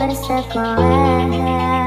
bersekolah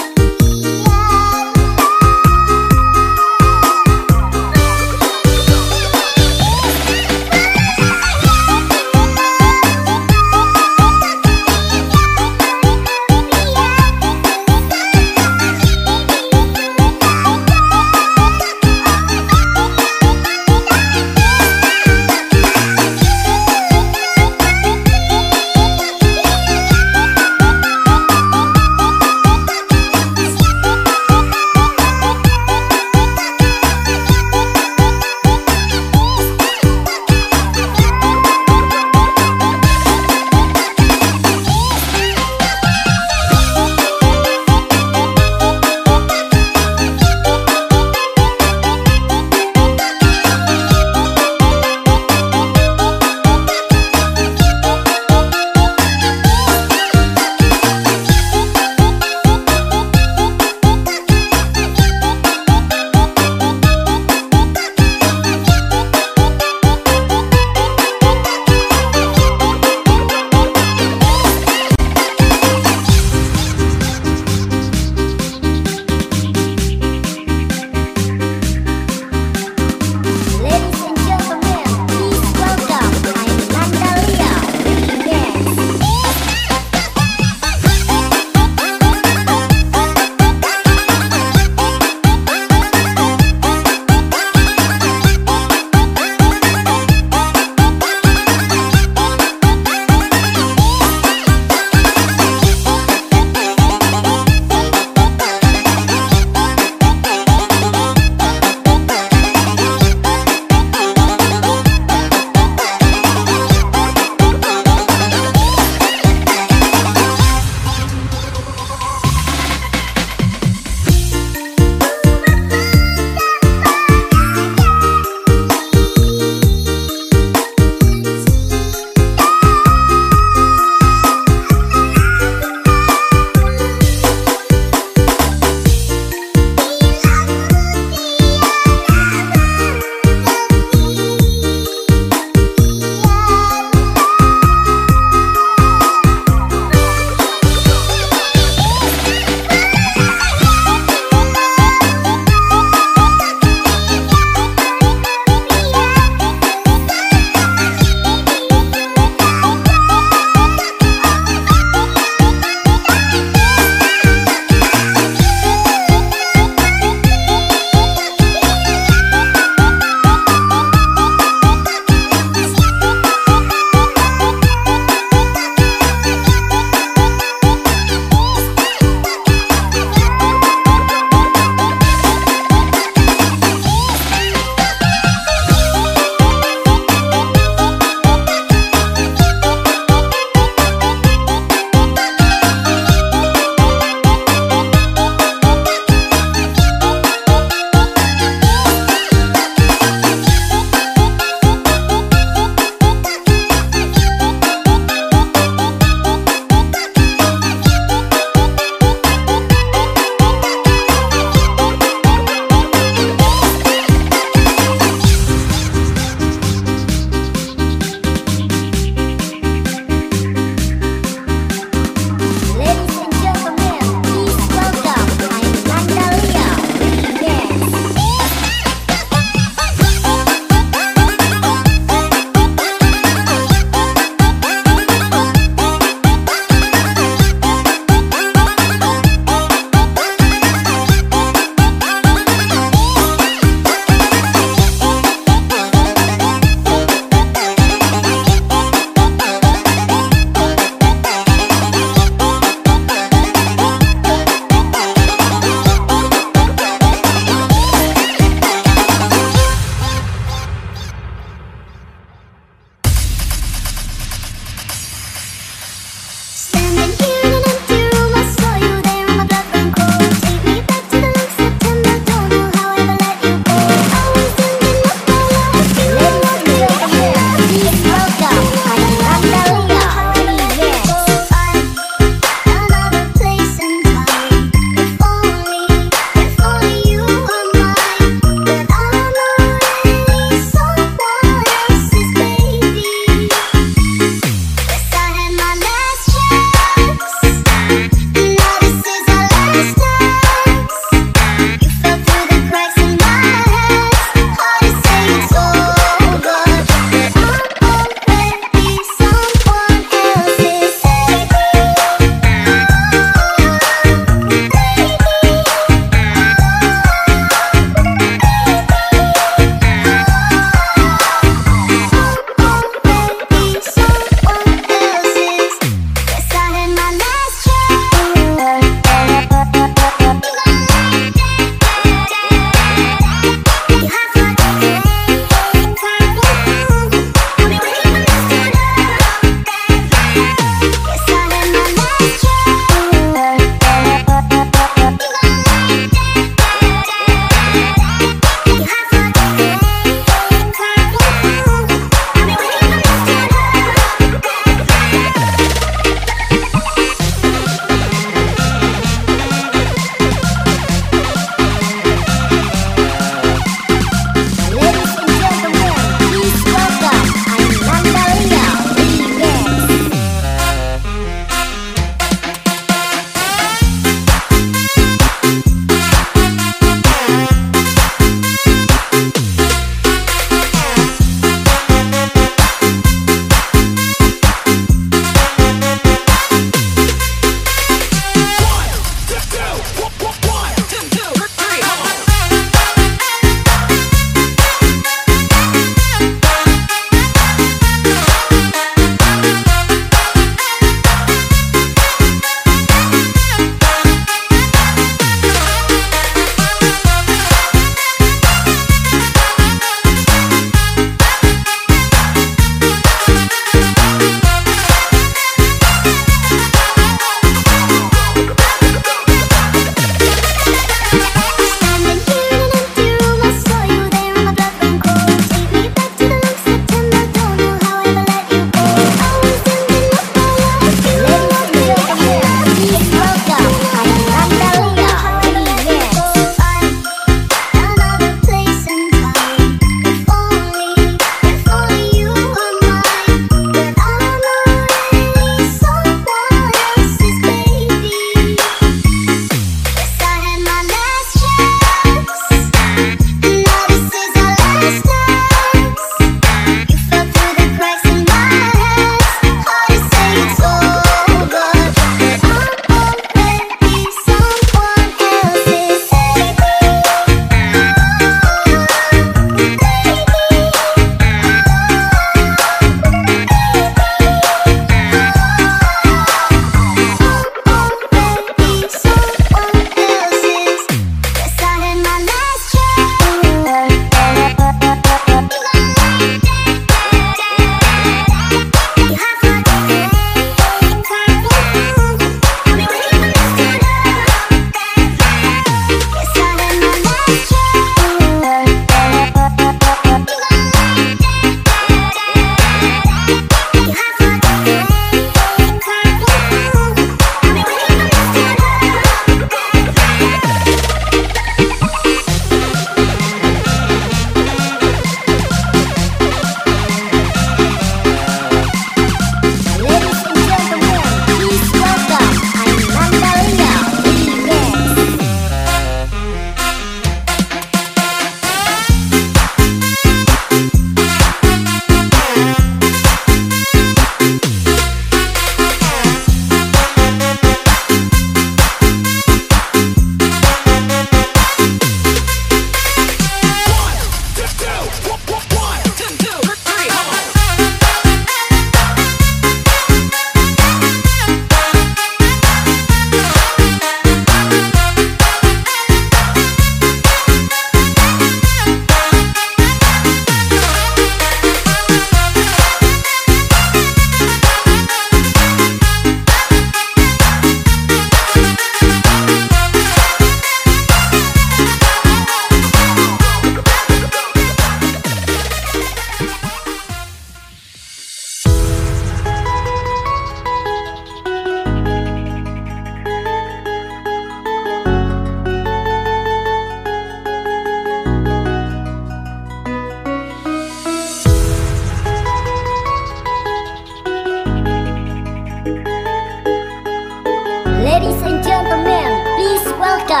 Ladies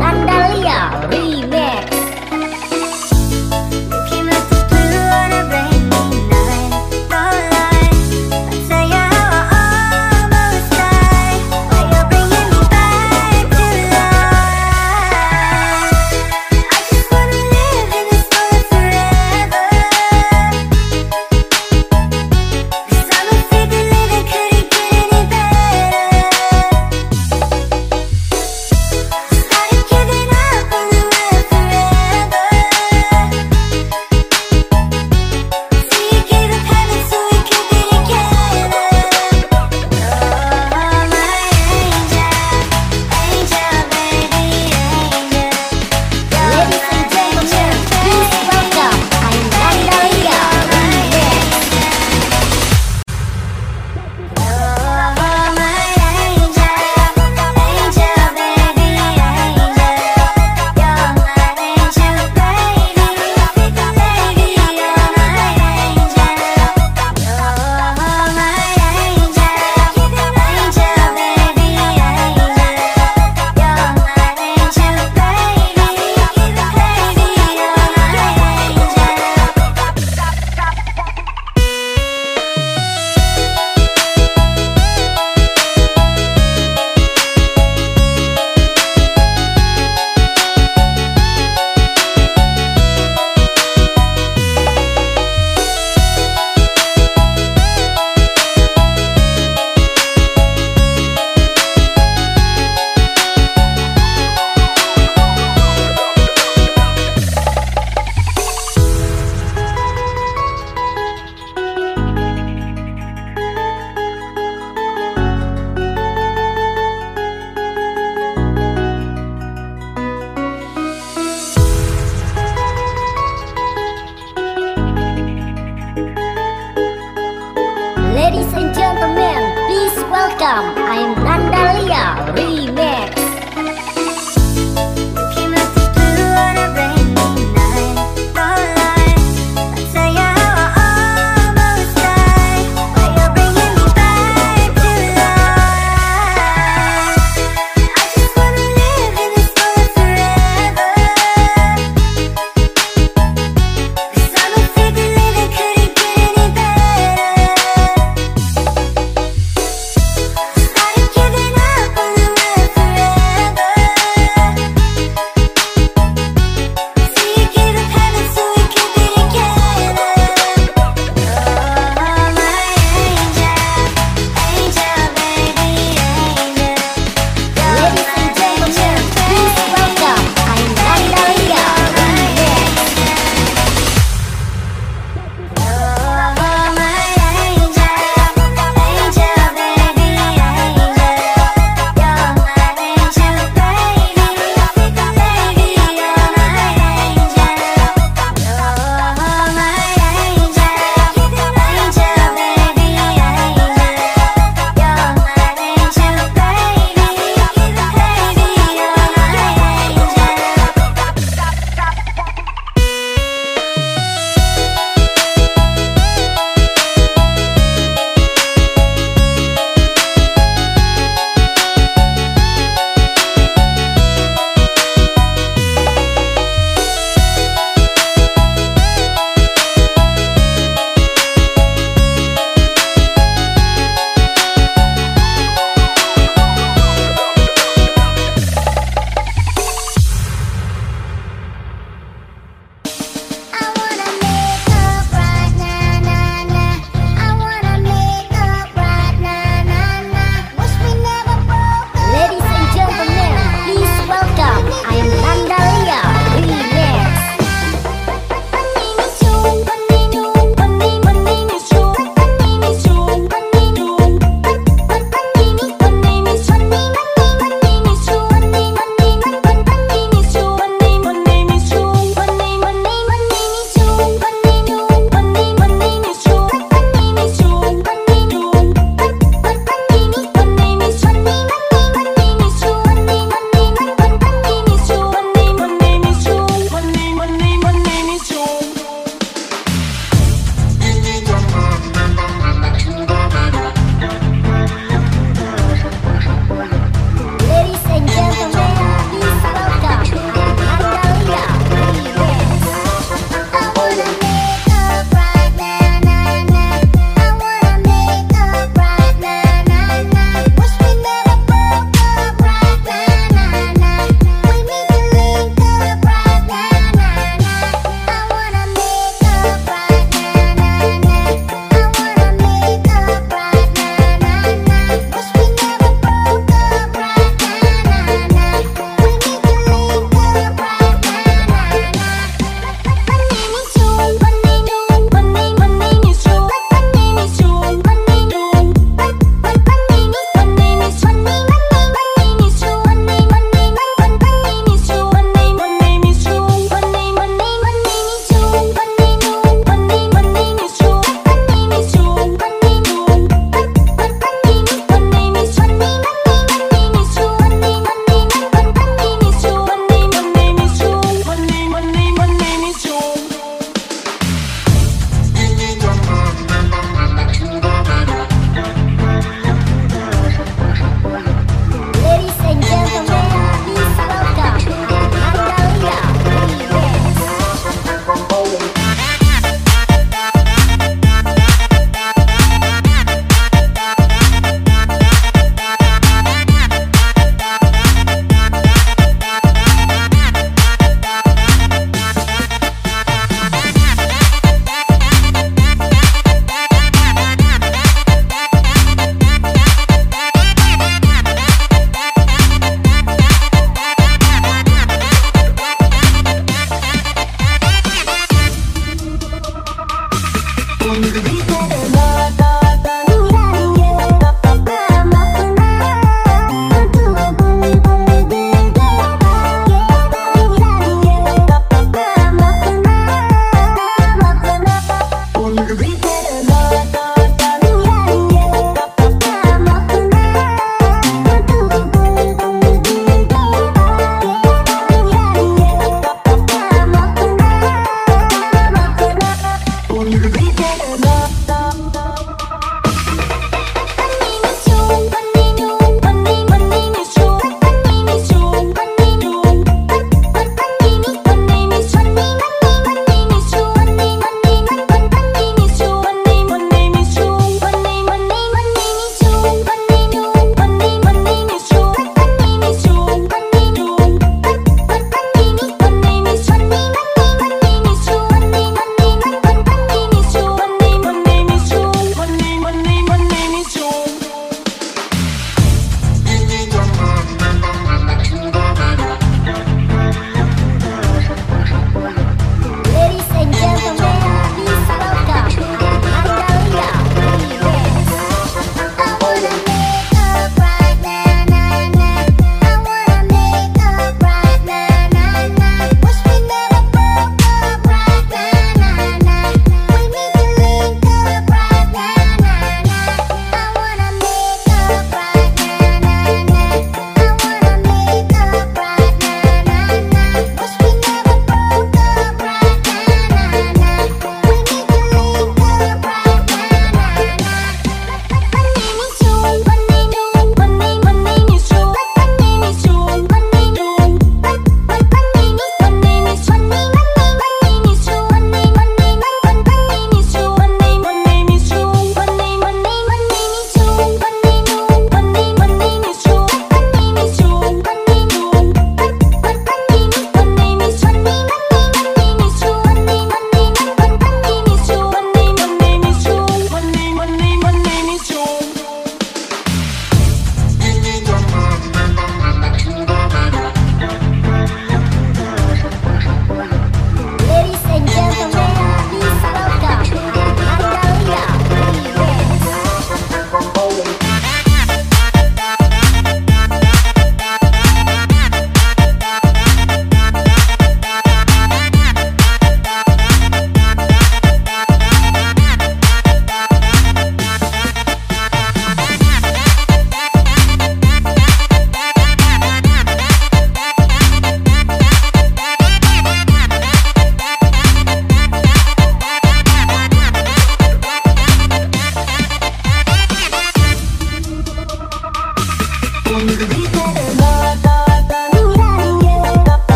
and gentlemen,